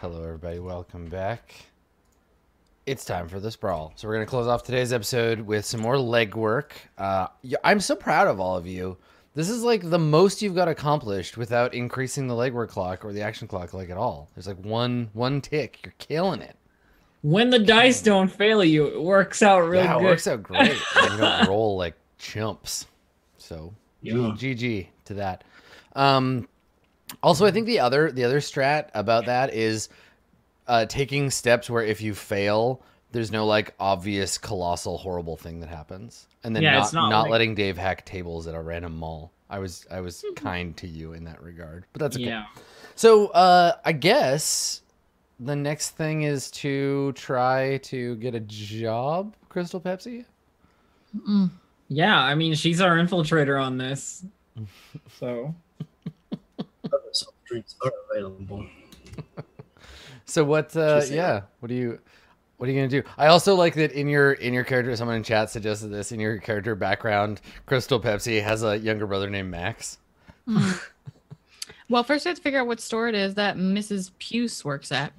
Hello, everybody. Welcome back. It's time for the sprawl. So we're gonna close off today's episode with some more legwork. Uh, y- I'm so proud of all of you. This is like the most you've got accomplished without increasing the legwork clock or the action clock like at all. There's like one one tick. You're killing it. When the dice don't fail you, it works out really yeah, it good. works out great. you don't roll like chumps. So Yeah. GG to that. Um, also, I think the other the other strat about that is uh, taking steps where if you fail, there's no like obvious colossal horrible thing that happens, and then Yeah, not not not like- letting Dave hack tables at a random mall. I was I was kind to you in that regard, but that's okay. Yeah. So uh, I guess the next thing is to try to get a job, Crystal Pepsi. Yeah, I mean she's our infiltrator on this. So drinks are available. So what? Uh, yeah. What are you? What are you gonna do? I also like that in your in your character. Someone in chat suggested this in your character background. Crystal Pepsi has a younger brother named Max. Well, first we have to figure out what store it is that Mrs. Puce works at.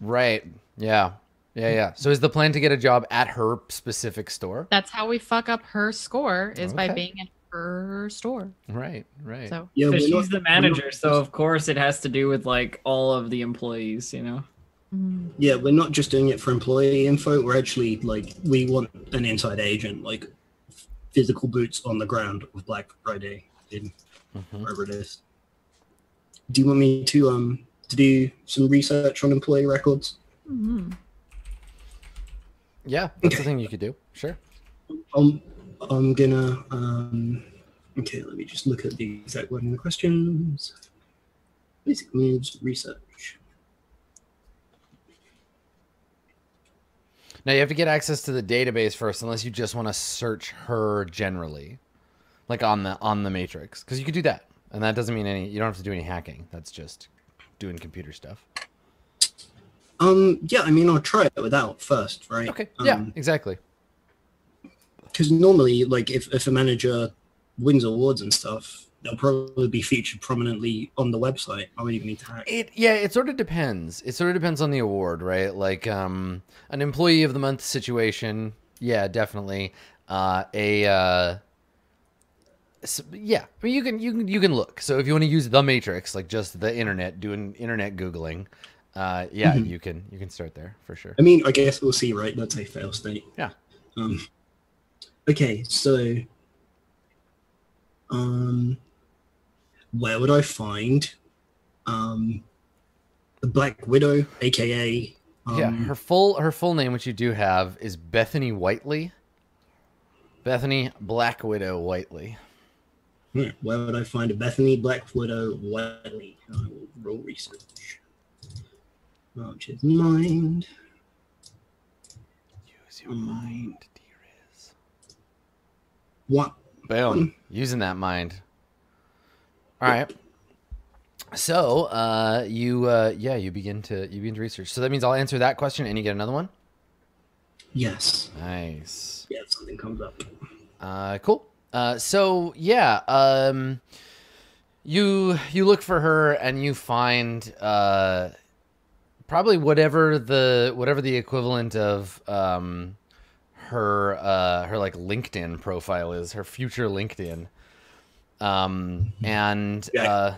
Right. Yeah. Yeah. Yeah. So is the plan to get a job at her specific store? That's how we fuck up her score is by being at her store. Right. Right. So Yeah, because she's not- the manager, so of course it has to do with like all of the employees, you know. mm, Yeah, we're not just doing it for employee info. We're actually like we want an inside agent, like physical boots on the ground with Black Friday in Mhm. wherever it is. Do you want me to um to do some research on employee records? mhm. Yeah. That's the thing you could do. Sure. Um, I'm gonna um. Okay, let me just look at the exact wording of the questions. Basic moves, research. Now you have to get access to the database first, unless you just want to search her generally, like on the on the matrix, because you could do that, and that doesn't mean any. You don't have to do any hacking. That's just doing computer stuff. Um, yeah, I mean, I'll try it without first, right? Okay. Yeah. Um, Exactly. Because normally like if, if a manager wins awards and stuff they'll probably be featured prominently on the website i won't even need to hack It yeah, it sort of depends. It sort of depends on the award, right? Like um an employee of the month situation, yeah, definitely. Uh a uh yeah, I mean you can you can you can look. So if you want to use the matrix, like just the internet, doing internet googling, uh yeah, Mhm. you can you can start there for sure. i mean i guess we'll see right that's a fail state Yeah. um okay so um where would i find um the black widow aka um, yeah, her full her full name, which you do have, is Bethany Whiteley. Bethany Black Widow Whiteley. hmm, where would i find a bethany black widow Whiteley? i will roll research which is mind Use your Mm. mind. What Boom. Using that mind. All right. So, uh, you, uh, yeah, you begin to you begin to research. So that means I'll answer that question, and you get another one. yes Nice. yeah if something comes up Uh, cool. Uh, so yeah, um, you you look for her and you find uh, probably whatever the whatever the equivalent of um, her uh, her like LinkedIn profile is, her future LinkedIn, um, and Yeah. uh,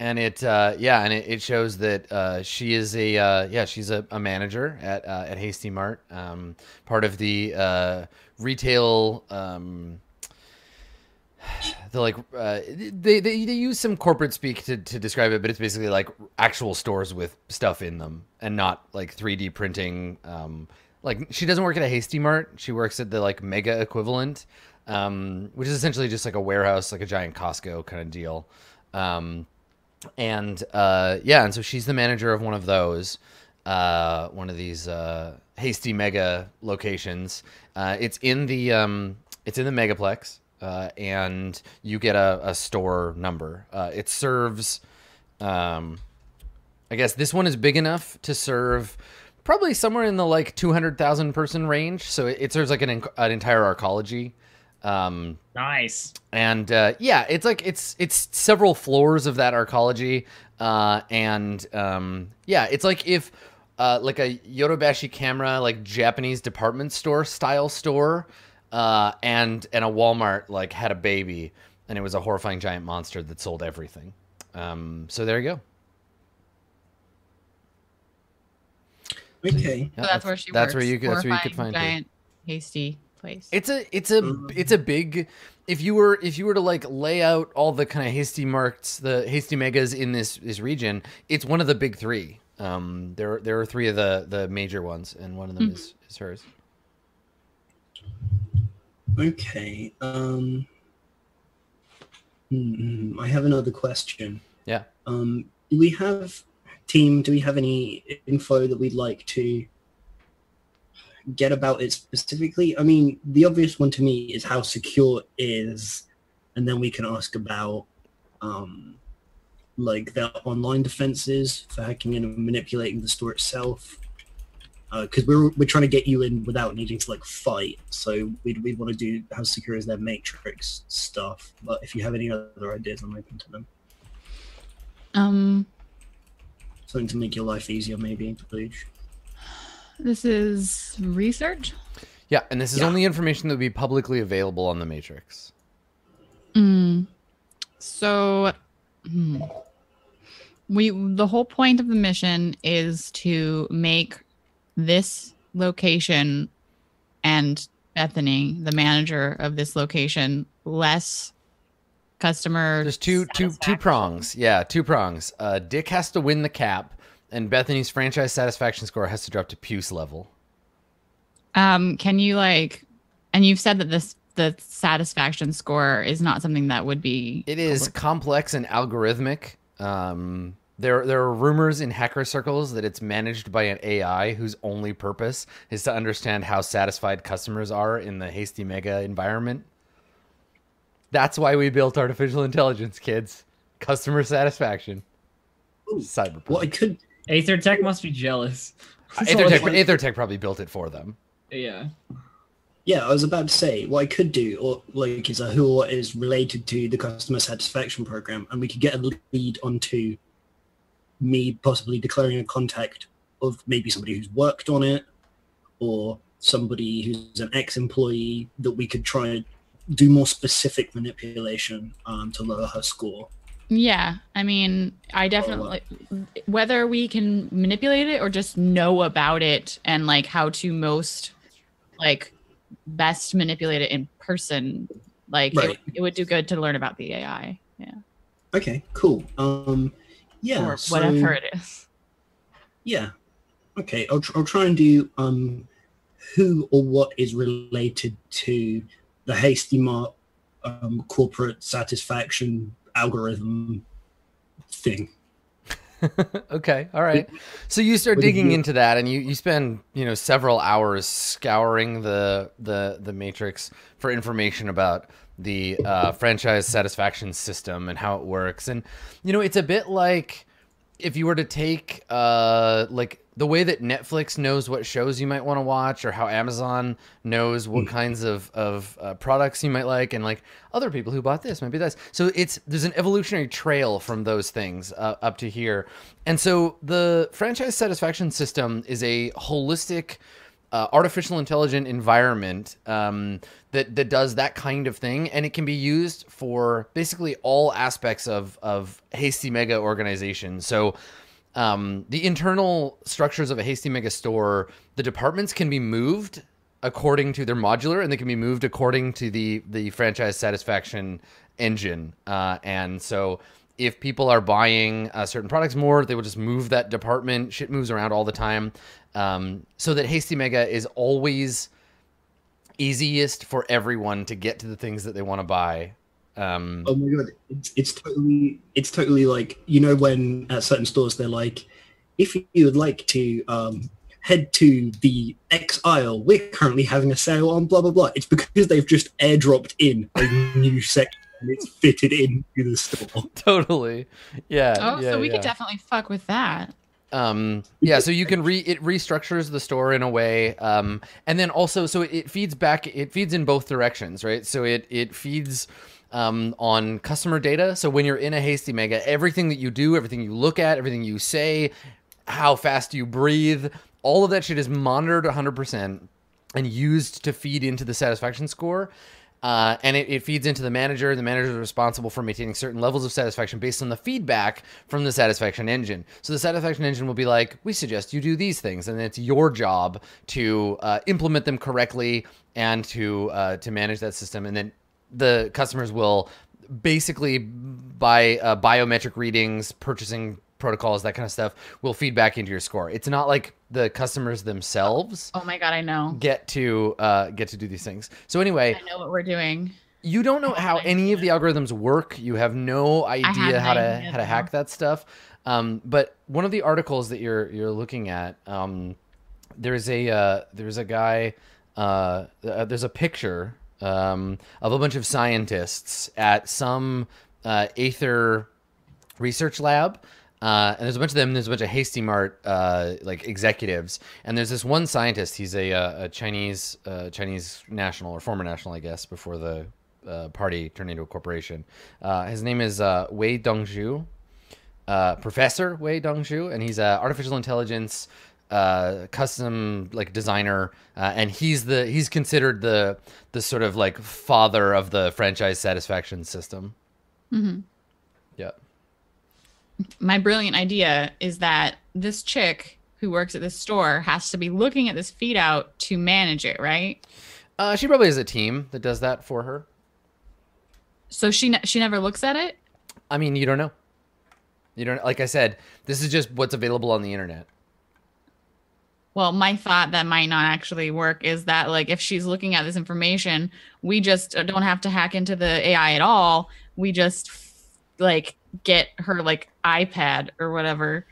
and it uh, yeah, and it, it shows that uh, she is a uh, yeah she's a, a manager at uh, at Hasty Mart, um, part of the uh, retail. Um, the like uh, they, they they use some corporate speak to, to describe it, but it's basically like actual stores with stuff in them and not like 3D printing. Um, like she doesn't work at a Hasty Mart; she works at the like Mega equivalent, um, which is essentially just like a warehouse, like a giant Costco kind of deal. Um, and uh, yeah, and so she's the manager of one of those, uh, one of these uh, hasty mega locations. Uh, it's in the um, it's in the megaplex, uh, and you get a, a store number. Uh, it serves, um, I guess this one is big enough to serve probably somewhere in the like two hundred thousand person range. So it, it serves like an, an entire arcology Um, Nice. and uh, yeah, it's like it's it's several floors of that arcology, uh, and um, yeah, it's like if uh, like a Yodobashi camera, like Japanese department store style store, uh, and and a Walmart like had a baby, and it was a horrifying giant monster that sold everything. Um, so there you go. Okay. So that's where she That's works. where you could. That's where you could Horrifying, find her. giant, hasty place. It's a it's a Mm. it's a big if you were if you were to like lay out all the kind of hasty marts the hasty megas in this this region, it's one of the big three. Um, there there are three of the the major ones, and one of them Mhm. is is hers. Okay. Um. hmm, I have another question. Yeah. Um. Do we have team? Do we have any info that we'd like to get about it specifically? I mean, the obvious one to me is how secure is, and then we can ask about um, like their online defenses for hacking in and manipulating the store itself. Because we're we're trying to get you in without needing to like fight, so we'd we'd want to do how secure is their matrix stuff. But if you have any other ideas, I'm open to them. um, Something to make your life easier, maybe, please. this is research. Yeah, and this is Yeah. only information that would be publicly available on the Matrix. Mm. So, hmm. we the whole point of the mission is to make this location and Bethany, the manager of this location, less customer. There's two two two prongs. Yeah, two prongs. Uh, Dick has to win the cap, and Bethany's franchise satisfaction score has to drop to Puce level. Um, can you like, and you've said that this the satisfaction score is not something that would be. It is complex and algorithmic. Um, there, there are rumors in hacker circles that it's managed by an AI whose only purpose is to understand how satisfied customers are in the Hasty Mega environment. That's why we built artificial intelligence, kids. Customer satisfaction. Ooh, Cyberpunk. What I could Aether Tech must be jealous. Uh, So Aethertech, like- Aethertech probably built it for them. yeah. Yeah, I was about to say what I could do, or like, is a who or related to the customer satisfaction program, and we could get a lead onto me possibly declaring a contact of maybe somebody who's worked on it, or somebody who's an ex-employee that we could try and do more specific manipulation um, to lower her score. Yeah, I mean, I definitely whether we can manipulate it or just know about it and like how to most like best manipulate it in person. Like it, Right. would- it would do good to learn about the AI. Yeah, Okay, cool. Um, yeah, or so- whatever it is. Yeah. Okay, I'll, tr- I'll try and do um, who or what is related to the Hasty Mart um, corporate satisfaction algorithm thing. okay, all right. So you start digging into that, and you, you spend you know several hours scouring the the the matrix for information about the uh, franchise satisfaction system and how it works. And you know, it's a bit like if you were to take uh like the way that Netflix knows what shows you might want to watch or how Amazon knows what kinds of of uh, products you might like and like other people who bought this might be this so it's there's an evolutionary trail from those things uh, up to here and so the franchise satisfaction system is a holistic uh, artificial intelligent environment um, that that does that kind of thing, and it can be used for basically all aspects of of Hasty Mega organization. So. Um, the internal structures of a Hasty Mega store, the departments can be moved according to their modular, and they can be moved according to the the franchise satisfaction engine. Uh, and so, if people are buying uh, certain products more, they will just move that department. Shit moves around all the time, um, so that Hasty Mega is always easiest for everyone to get to the things that they want to buy. Um, Oh my god, it's, it's totally it's totally like you know when at certain stores they're like, if you would like to um, head to the X aisle, we're currently having a sale on blah blah blah. It's because they've just airdropped in a new section and it's fitted into the store. totally, yeah. Oh, yeah, so we yeah. could definitely fuck with that. um yeah so you can re it restructures the store in a way um and then also so it feeds back it feeds in both directions right so it it feeds um on customer data so when you're in a hasty mega everything that you do everything you look at everything you say how fast you breathe all of that shit is monitored 100% and used to feed into the satisfaction score uh, and it, it feeds into the manager. The manager is responsible for maintaining certain levels of satisfaction based on the feedback from the satisfaction engine. So the satisfaction engine will be like, "We suggest you do these things," and it's your job to uh, implement them correctly and to uh, to manage that system. And then the customers will basically by uh, biometric readings, purchasing protocols, that kind of stuff, will feed back into your score. It's not like the customers themselves Oh my god, I know. get to uh, get to do these things. So anyway, I know what we're doing. you don't know how any of the algorithms work. You have no idea how to idea, how to hack that stuff. Um, but one of the articles that you're you're looking at, um, there's a uh, there's a guy. Uh, uh, there's a picture um, of a bunch of scientists at some uh, Aether research lab. Uh, and there's a bunch of them. There's a bunch of Hasty Mart uh, like executives, and there's this one scientist. He's a, uh, a Chinese uh, Chinese national or former national, I guess, before the uh, party turned into a corporation. His name is Wei Dongzhu, Professor Wei Dongzhu, and he's an artificial intelligence uh, custom like designer, uh, and he's the he's considered the the sort of like father of the franchise satisfaction system. Mm-hmm. Yeah. My brilliant idea is that this chick who works at this store has to be looking at this feed out to manage it, right? Uh, she probably has a team that does that for her. So she ne- she never looks at it. I mean, you don't know. You don't like I said, this is just what's available on the internet. Well, my thought that might not actually work is that like if she's looking at this information, we just don't have to hack into the AI at all. We just like get her like iPad or whatever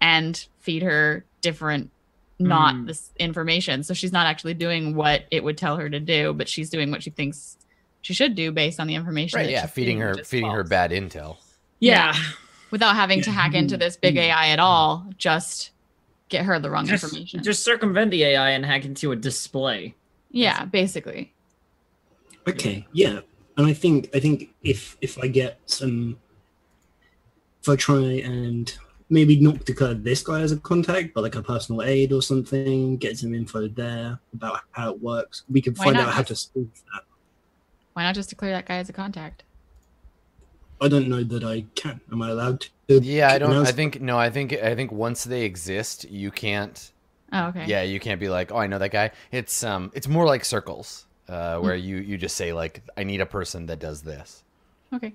and feed her different not Mm. this information. So she's not actually doing what it would tell her to do, but she's doing what she thinks she should do based on the information. Right, yeah, feeding her which is feeding her bad intel. Yeah. without having to hack into this big AI at all, just get her the wrong Just, information. just circumvent the AI and hack into a display. yeah, basically. Okay, yeah, and I think I think if if I get some, if I try and maybe not declare this guy as a contact, but like a personal aid or something, get some info there about how it works, we can Why find not out how to just- spoof that. Why not just declare that guy as a contact? I don't know that I can. Am I allowed to? Yeah, I don't I think no, I think I think once they exist, you can't Oh, okay. yeah, you can't be like, "Oh, I know that guy." It's um it's more like circles. Uh, where you you just say like I need a person that does this. Okay.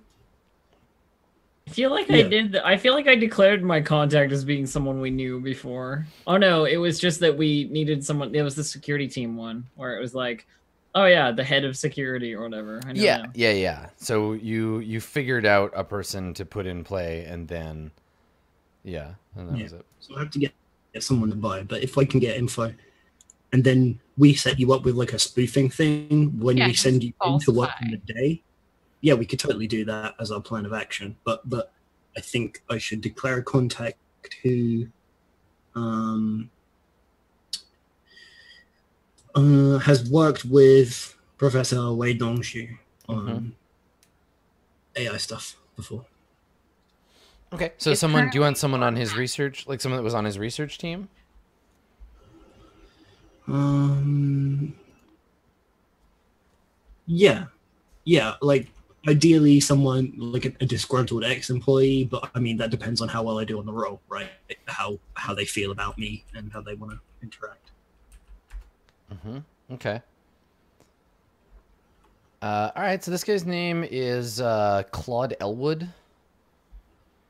I feel like I did. The, I feel like I declared my contact as being someone we knew before. Oh no, it was just that we needed someone. It was the security team one where it was like, oh yeah, the head of security or whatever. I know Yeah, now. yeah, yeah. So you you figured out a person to put in play, and then yeah, and that Yeah. was it. So I have to get, get someone to buy. But if I can get info, and then we set you up with like a spoofing thing when Yeah, we send you in to work in the day, yeah, we could totally do that as our plan of action. But but I think I should declare a contact who um, uh, has worked with Professor Wei Dongzhu on Mhm. AI stuff before. Okay, so It's someone do you want someone on his research, like someone that was on his research team? Um. Yeah, yeah. Like ideally, someone like a, a disgruntled ex-employee, but I mean that depends on how well I do on the roll, right? How how they feel about me and how they want to interact. Mm-hmm. Okay. Uh, all right, so this guy's name is uh, Claude Elwood.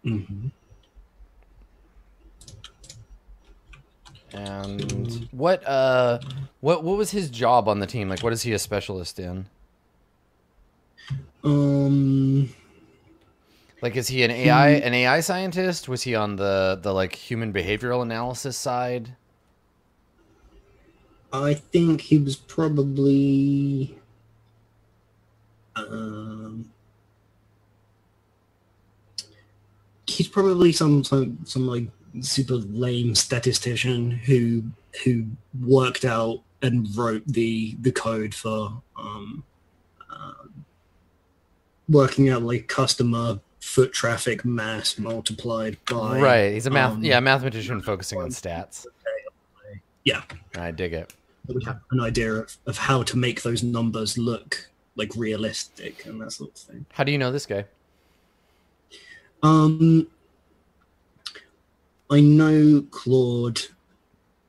Mm-hmm. And what uh what what was his job on the team? Like what is he a specialist in? Um. Like is he an AI an AI scientist? Was he on the the like human behavioral analysis side? I think he was probably um he's probably some some some like super lame statistician who who worked out and wrote the the code for um, uh, working out like customer foot traffic mass multiplied by right. He's a math, um, yeah, mathematician focusing on stats. Yeah. I dig it. We have an idea of, of how to make those numbers look like realistic and that sort of thing. How do you know this guy? Um, I know Claude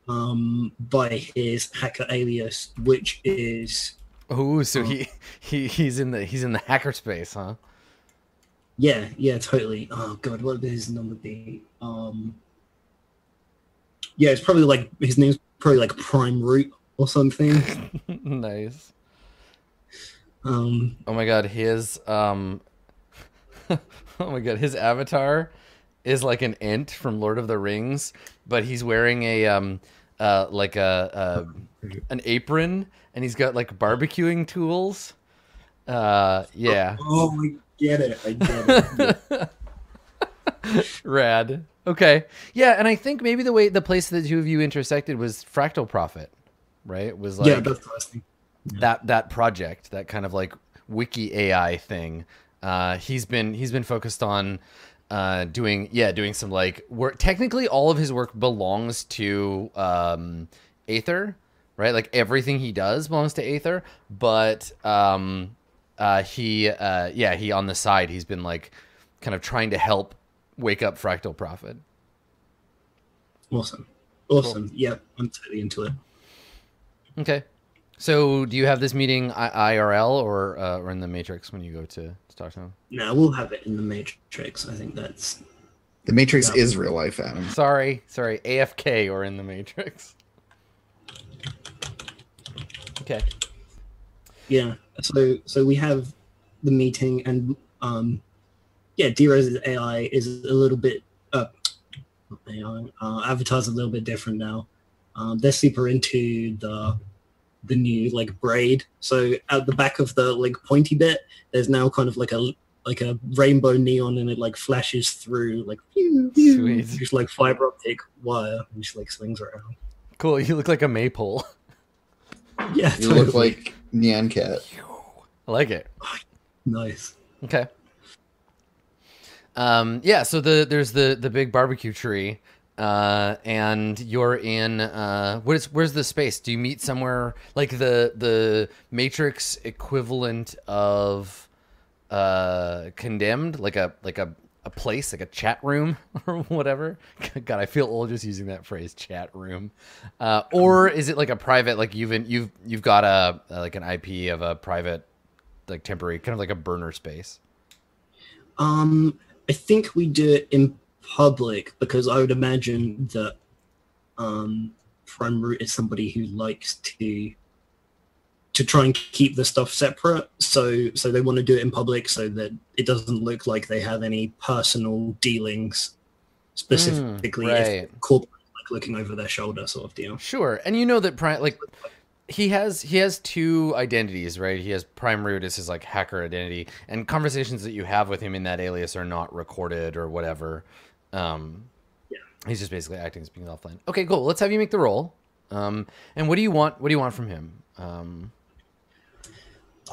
um, by his hacker alias, which is Oh, so Oh. he, he he's in the he's in the hacker space, huh? yeah, yeah, totally. Oh god, what would his number be? Um, yeah, it's probably like his name's probably like Prime Root or something. nice. Um, Oh my god, his um Oh my god, his avatar is like an ent from Lord of the Rings, but he's wearing a um uh like a, a an apron and he's got like barbecuing tools. Uh yeah. oh, I get it. I get it. Rad. Okay. Yeah, and I think maybe the way the place the two of you intersected was Fractal Profit, right? Was like yeah, that's the first thing. that that project, that kind of like wiki AI thing. Uh, he's been he's been focused on uh, doing yeah doing some like work. Technically, all of his work belongs to um, Aether, right? Like everything he does belongs to Aether. But um, uh, he uh, yeah he on the side he's been like kind of trying to help wake up Fractal Profit. Awesome, awesome. Yeah, I'm totally into it. Okay. So, do you have this meeting I- IRL or uh, or in the Matrix when you go to, to talk to him? No, we'll have it in the Matrix. I think that's The Matrix Yeah. is real life, Adam. Sorry, sorry, AFK or in the Matrix. Okay. Yeah. So so we have the meeting and um yeah, D-Rose's AI is a little bit uh not AI, uh avatar's a little bit different now. Um they're super into the the new like braid. So at the back of the like pointy bit, there's now kind of like a like a rainbow neon and it like flashes through like pew, pew, Sweet. just like fiber optic wire and just like swings around. Cool. You look like a maypole. Yeah, You look like Nyan Cat. I like it. nice. Okay. Um, yeah. So the there's the the big barbecue tree, uh, and you're in. Uh, where's where's the space? Do you meet somewhere like the the Matrix equivalent of uh, condemned, like a like a a place, like a chat room or whatever. God, I feel old just using that phrase, chat room. Uh, or is it like a private, like you've in, you've you've got a like an IP of a private, like temporary, kind of like a burner space. Um, I think we do it in public because I would imagine that um, Prime Root is somebody who likes to to try and keep the stuff separate. So so they want to do it in public so that it doesn't look like they have any personal dealings specifically if right. corporate like looking over their shoulder sort of deal. Sure, and you know that Prime, like he has he has two identities, right? He has Prime Root as his like hacker identity, and conversations that you have with him in that alias are not recorded or whatever. Um, Yeah. he's just basically acting as being offline. Okay, cool. Let's have you make the roll. Um, and what do you want? What do you want from him? Um,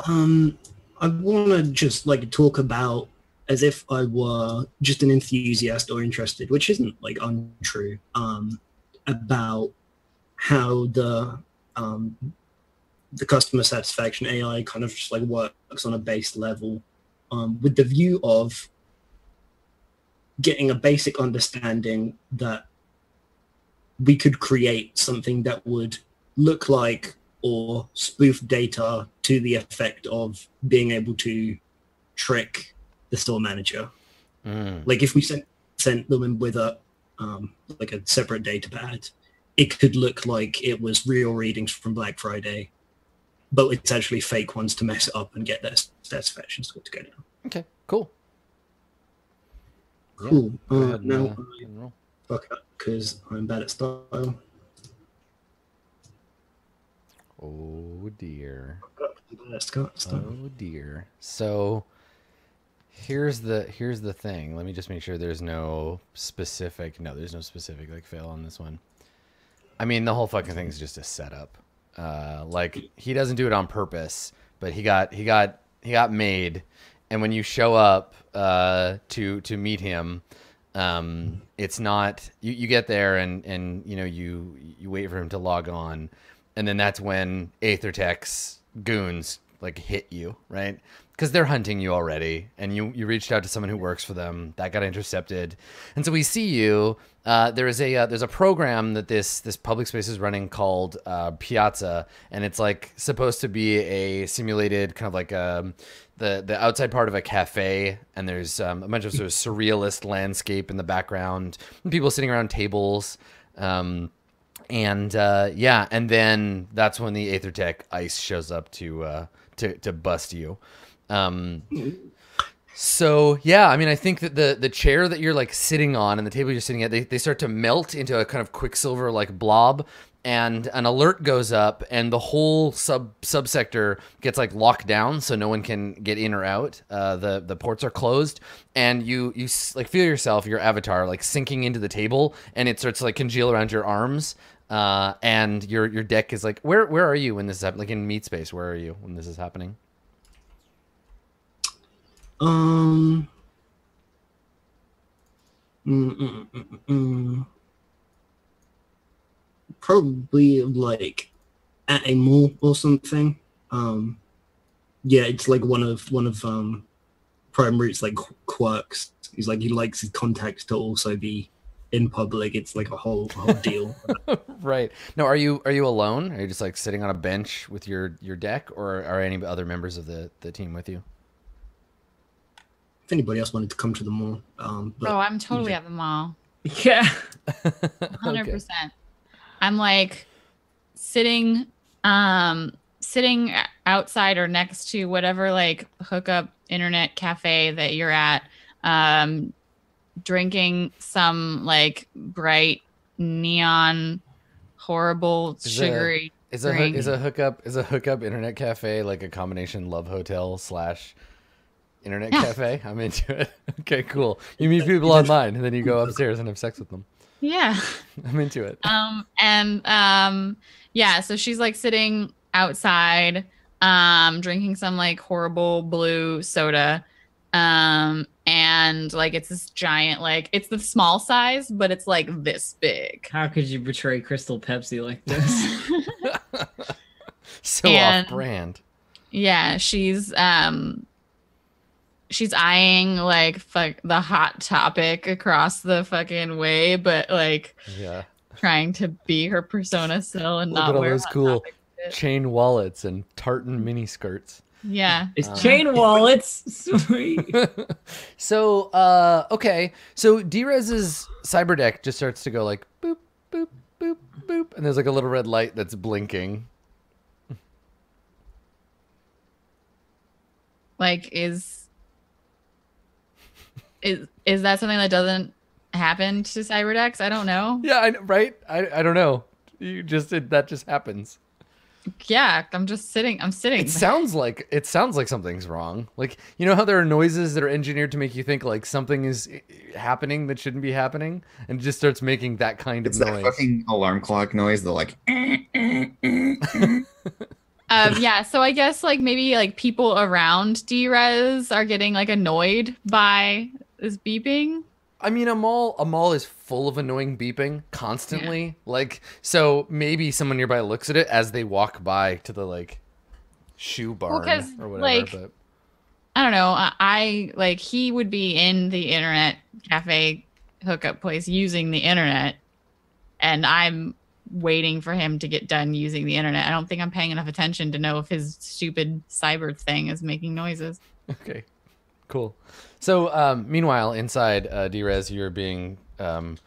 Um, I want to just like talk about as if I were just an enthusiast or interested, which isn't like untrue. Um, about how the um, the customer satisfaction AI kind of just like works on a base level, um, with the view of getting a basic understanding that we could create something that would look like or spoof data to the effect of being able to trick the store manager. mm, Like if we sent sent them in with a um, like a separate data pad, it could look like it was real readings from Black Friday, but it's actually fake ones to mess it up and get their satisfaction score to go down. okay, cool. Yeah, Cool. Go Uh, ahead now uh, I go ahead and roll. fuck up because I'm bad at style. Oh dear. I'm bad at style. Oh dear. So Here's the here's the thing. Let me just make sure there's no specific. No, there's no specific like fail on this one. I mean, the whole fucking thing is just a setup. Uh, like he doesn't do it on purpose, but he got he got he got made. And when you show up uh, to to meet him, um, it's not you, you get there and and you know you you wait for him to log on, and then that's when Aethertech's goons like hit you right? Because they're hunting you already and you you reached out to someone who works for them that got intercepted. And so we see you uh, there is a uh, there's a program that this this public space is running called uh, Piazza and it's like supposed to be a simulated kind of like um, the the outside part of a cafe and there's um, a bunch of sort of surrealist landscape in the background people sitting around tables um, and uh, yeah, and then that's when the Aethertech ice shows up to uh, to to bust you. Um, so yeah, I mean, I think that the the chair that you're like sitting on and the table you're sitting at, they, they start to melt into a kind of quicksilver like blob, and an alert goes up, and the whole sub subsector gets like locked down, so no one can get in or out. Uh, the the ports are closed, and you you like feel yourself, your avatar, like sinking into the table, and it starts to like congeal around your arms. Uh, and your your deck is like where where are you when this is happening? Like in meat space, where are you when this is happening? Um. mm, mm, mm, mm, mm. Probably like at a mall or something. Um. Yeah, it's like one of one of um, Prime Root's like quirks. He's like he likes his contacts to also be in public. It's like a whole whole deal. right. No, are you are you alone? Are you just like sitting on a bench with your your deck, or are any other members of the the team with you? if anybody else wanted to come to the mall, um, but Oh, I'm totally at the mall. Yeah. Hundred Okay. percent. I'm like sitting, um, sitting outside or next to whatever like hookup internet cafe that you're at, um, drinking some like bright neon, horrible Is sugary. Is a hoo- Drink. is a hookup is a hookup internet cafe like a combination love hotel slash internet Yeah. cafe? I'm into it. Okay, cool. You meet people online and then you go upstairs and have sex with them. Yeah. I'm into it. um and um yeah so she's like sitting outside um drinking some like horrible blue soda um and like it's this giant like it's the small size but it's like this big How could you betray Crystal Pepsi like this? So And- off brand. yeah she's um she's eyeing like fuck the hot topic across the fucking way but like Yeah. trying to be her persona still and Look not at all wear those cool chain wallets and tartan mini skirts. Yeah. It's Um, chain wallets. Sweet. so uh okay. So drez's cyber deck just starts to go like boop boop boop boop and there's like a little red light that's blinking. Like is is is that something that doesn't happen to cyber decks? i don't know. Yeah I, right? I, I don't know. You just it, that just happens yeah i'm just sitting i'm sitting it sounds like it sounds like something's wrong like you know how there are noises that are engineered to make you think like something is eh, happening that shouldn't be happening and it just starts making that kind of It's that noise fucking alarm clock noise. The like. um yeah so i guess like maybe like people around drez are getting like annoyed by this beeping I mean, a mall a mall is full of annoying beeping constantly. Like, so maybe someone nearby looks at it as they walk by to the like shoe barn 'cause, or whatever. like, but i don't know I, I like he would be in the internet cafe hookup place using the internet and i'm waiting for him to get done using the internet i don't think i'm paying enough attention to know if his stupid cyber thing is making noises okay, cool. So, um, meanwhile, inside uh, Drez, you're being um,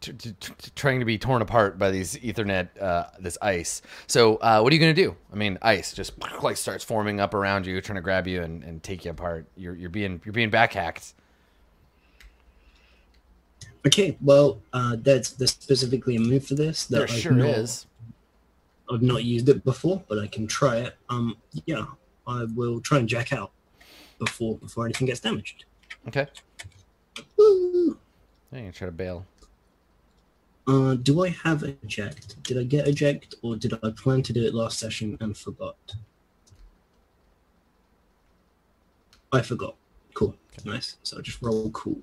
t- t- t- trying to be torn apart by these Ethernet, uh, this ice. So, uh, what are you gonna do? I mean, ice just like starts forming up around you, trying to grab you and, and take you apart. You're you're being you're being backhacked. okay, well, uh, that's there's specifically a move for this. That There I've sure not- is. I've not used it before, but I can try it. Um, yeah, I will try and jack out. Before before anything gets damaged. Okay. Woo! I'm gonna try to bail. Uh, do I have eject? Did I get eject, or did I plan to do it last session and forgot? I forgot. Cool. Nice. So I just roll cool.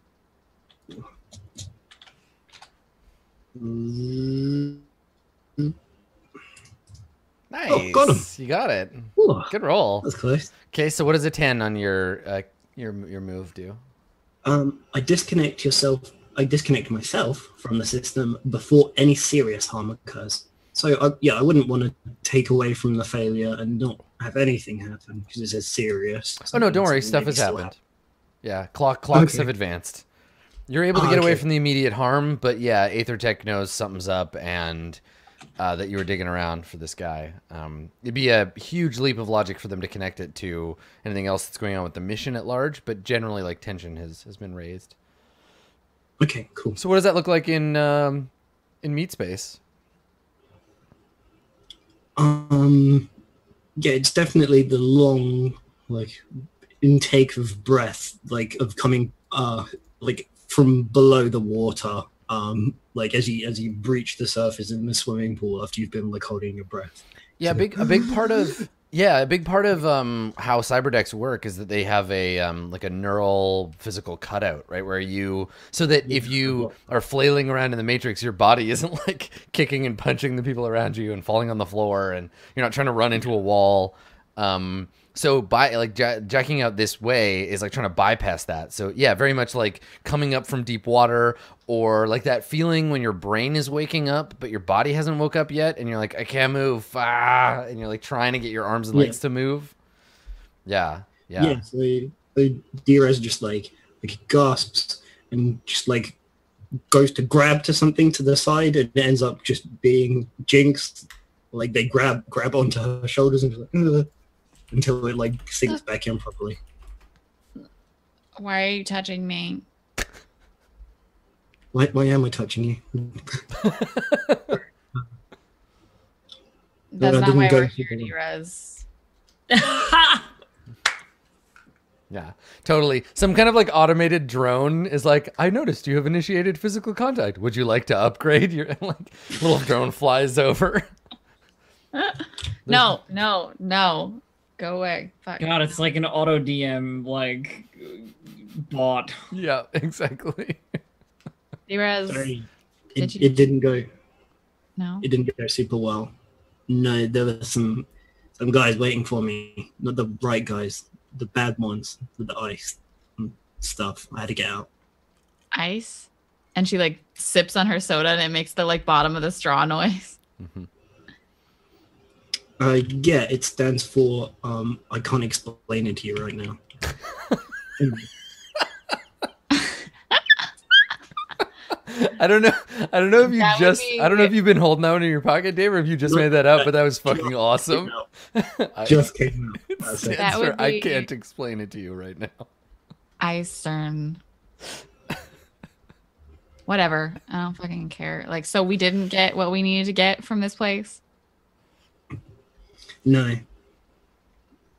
Mm, Nice. Oh, got him. You got it. ooh, Good roll. that's close. Okay, so what does a ten on your uh, your your move do? Um, I disconnect yourself. I disconnect myself from the system before any serious harm occurs. So I, yeah, I wouldn't want to take away from the failure and not have anything happen because it says serious. Oh no, don't worry. Stuff maybe has still happened. Yeah, clock clocks Okay. have advanced. You're able to get away okay. from the immediate harm, but yeah, Aethertech knows something's up and uh, that you were digging around for this guy. Um, it'd be a huge leap of logic for them to connect it to anything else that's going on with the mission at large, but generally, like tension has has been raised. Okay, cool. So what does that look like in um, in meat space? Um, yeah, it's definitely the long like intake of breath, like of coming uh like from below the water. Um, like as you as you breach the surface in the swimming pool after you've been like holding your breath. Yeah, a big a big part of yeah, a big part of um, how cyberdecks work is that they have a um, like a neural physical cutout, right? Where you so that if you are flailing around in the matrix, your body isn't like kicking and punching the people around you and falling on the floor, and you're not trying to run into a wall. Um, so by like ja- jacking out this way is like trying to bypass that. So yeah, very much like coming up from deep water or like that feeling when your brain is waking up but your body hasn't woke up yet and you're like I can't move ah and you're like trying to get your arms and Yeah. legs to move. Yeah. Yeah. Yeah, so the Direz just like like gasps and just like goes to grab to something to the side and ends up just being jinxed Like they grab grab onto her shoulders and just like, "Ugh," until it like sinks back in properly. Why are you touching me? Why, why am I touching you? That's I not didn't why go we're here, the- D-Rez. Yeah. Totally. Some kind of like automated drone is like, I noticed you have initiated physical contact. Would you like to upgrade your like little drone flies over? No, no, no. Go away. Fuck. God, it's like an auto DM like bot. Yeah, exactly. D-Rez. Sorry. Did It, you- it didn't go No. it didn't go super well. No, there were some some guys waiting for me. Not the right guys, the bad ones with the ice and stuff. I had to get out. Ice. And she like sips on her soda and it makes the like bottom of the straw noise. Mhm. Uh, yeah, it stands for um. I can't explain it to you right now. I don't know. I don't know if you that just. Be, I don't know if you've been holding that one in your pocket, Dave, or if you just No, made that up. But that was fucking awesome. I- Just came out. it That's stands it. That for would I can't explain it to you right now. Eistern. Whatever. I don't fucking care. Like, so we didn't get what we needed to get from this place. No. I'm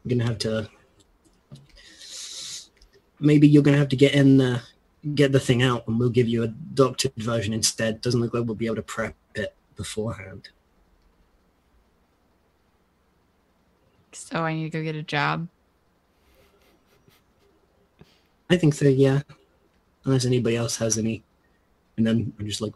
gonna have to. Maybe you're gonna have to get in the get the thing out, and we'll give you a doctored version instead. Doesn't look like we'll be able to prep it beforehand. So I need to go get a job. I think so. Yeah. Unless anybody else has any, and then I'm just like.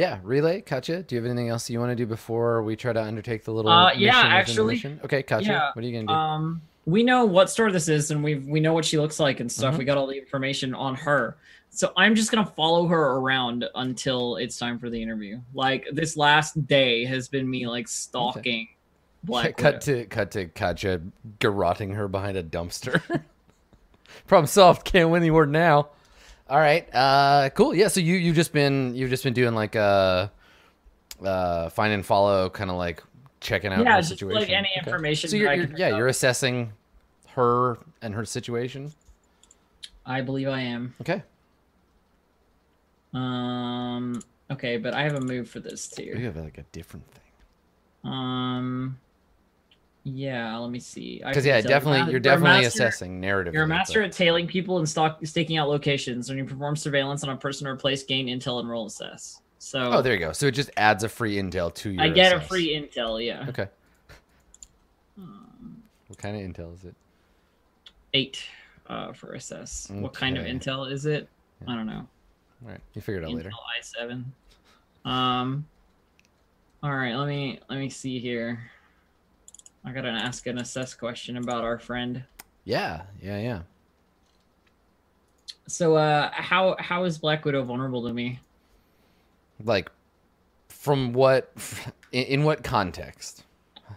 Yeah, relay, Katya. Do you have anything else you want to do before we try to undertake the little? Uh, mission yeah, actually? Okay, Katya. yeah, What are you gonna do? Um, we know what store this is, and we we know what she looks like and stuff. Mhm. We got all the information on her. So I'm just gonna follow her around until it's time for the interview. Like this last day has been me like stalking. Black cut Widow. to cut to Katya garroting her behind a dumpster. Problem solved. Can't win the award now. All right. Uh, cool. Yeah. So you you've just been you've just been doing like uh, uh, find and follow, kind of like checking out Yeah, her just, situation. like, any information So you're, you're yeah you're assessing her and her situation. I believe I am. Okay. Um. Okay, but I have a move for this too. You have like a different thing. Um. Yeah, let me see. Because yeah, definitely you're definitely master- assessing narrative. You're a master at tailing people and stock, staking out locations. When you perform surveillance on a person or place, gain intel and roll assess. So Oh, there you go. So it just adds a free intel to your. I get a free intel. Yeah. Okay. Um, What kind of intel is it? eight uh, for assess. What kind of intel is it? I don't know. All right, you figure it out later. I7. Um. All right, let me let me see here. I gotta ask an assess question about our friend. Yeah, yeah, yeah. So, uh, how how is Black Widow vulnerable to me? Like, from what? In, in what context?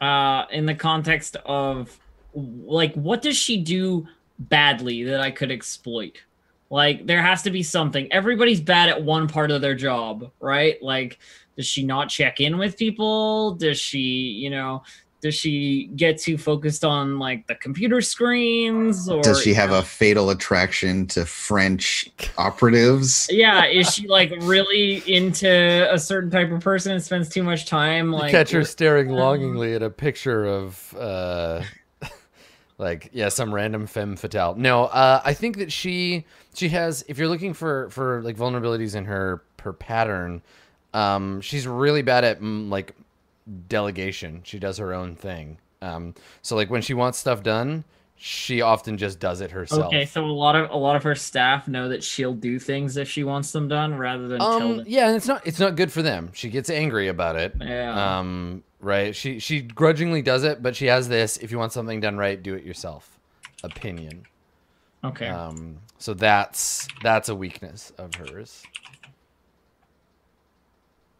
Uh, in the context of like, what does she do badly that I could exploit? Like, there has to be something. Everybody's bad at one part of their job, right? Like, does she not check in with people? Does she, you know, does she get too focused on like the computer screens? Or Does she you have know- a fatal attraction to French operatives? Yeah, is she like really into a certain type of person and spends too much time You like catch her staring um, longingly at a picture of, uh, like, yeah, some random femme fatale. No, uh, I think that she she has. If you're looking for for like vulnerabilities in her her pattern, um, she's really bad at mm, like delegation. She does her own thing. Um, so like when she wants stuff done, she often just does it herself. Okay, so a lot of a lot of her staff know that she'll do things if she wants them done rather than tell Um, them. yeah, and it's not it's not good for them. She gets angry about it. Yeah. Um, right. She she grudgingly does it, but she has this: if you want something done right, do it yourself. Opinion. okay. Um, so that's that's a weakness of hers.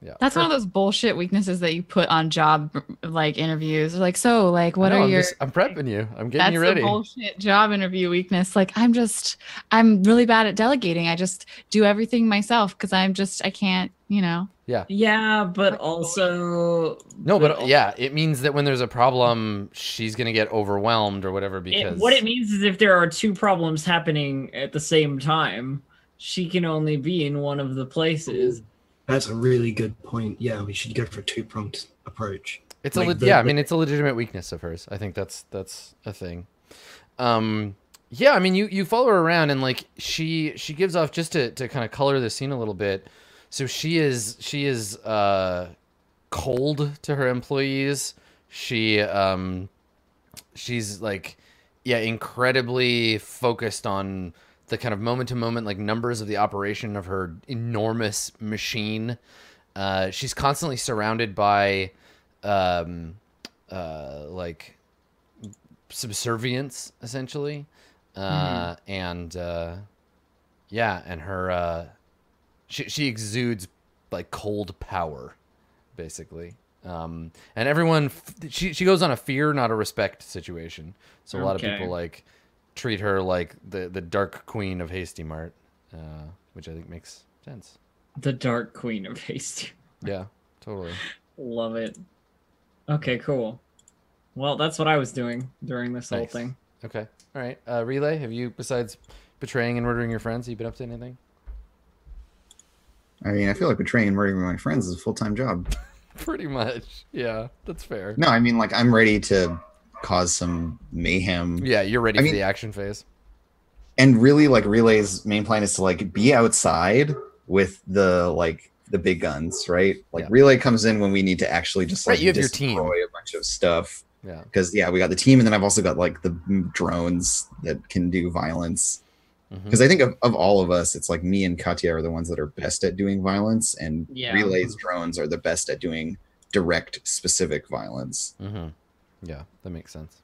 Yeah. That's one of those bullshit weaknesses that you put on job like interviews. Like, so, like, what know, are I'm your? just- I'm prepping you. I'm getting That's you the ready. bullshit job interview weakness. Like, I'm just, I'm really bad at delegating. I just do everything myself because I'm just, I can't, you know. yeah, Yeah, but also No, but al- yeah, it means that when there's a problem, she's gonna get overwhelmed or whatever it- because what it means is if there are two problems happening at the same time, she can only be in one of the places. That's a really good point. Yeah, we should go for a two pronged approach. It's Like a the- yeah. I mean, it's a legitimate weakness of hers. I think that's that's a thing. Um, yeah. I mean, you you follow her around and like she she gives off just to to kind of color the scene a little bit. So she is she is uh cold to her employees. She um she's like yeah incredibly focused on the kind of moment to moment like numbers of the operation of her enormous machine. Uh, she's constantly surrounded by um, uh, like subservience essentially. Uh, and uh, yeah and her uh, she, she exudes like cold power basically. Um, and everyone f- she, she goes on a fear not a respect situation. So a lot of people like treat her like the the dark queen of hasty mart uh, which i think makes sense The Dark Queen of Haste. yeah totally Love it. Okay, cool. Well, that's what I was doing during this whole thing. okay all right uh, relay have you besides betraying and murdering your friends have you been up to anything I mean, I feel like betraying and murdering my friends is a full time job. pretty much yeah that's fair No, I mean, like, I'm ready to cause some mayhem. yeah you're ready I for mean- the action phase And really, like, Relay's main plan is to, like, be outside with the, like, the big guns, right? Like, Yeah. Relay comes in when we need to actually just, Right, like, you have your team. destroy a bunch of stuff. yeah Because, yeah, we got the team, and then I've also got, like, the drones that can do violence. Because I think of, of all of us, it's like me and Katya are the ones that are best at doing violence, and Yeah. Relay's drones are the best at doing direct, specific violence. Mm-hmm. Yeah, that makes sense.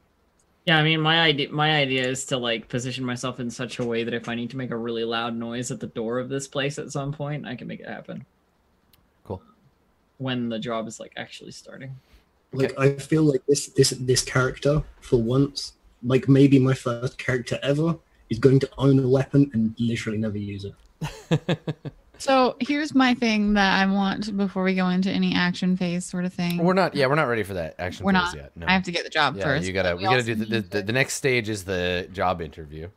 Yeah, I mean, my idea my idea is to like position myself in such a way that if I need to make a really loud noise at the door of this place at some point, I can make it happen. Cool. When the job is like actually starting. Like I feel like this this this character for once, like maybe my first character ever, is going to own a weapon and literally never use it. So here's my thing that I want before we go into any action phase sort of thing. we're not. Yeah, we're not ready for that action We're phase not. yet. No. I have to get the job yeah, first. you gotta. but We, gotta do the, the, need the the next stage is the job interview.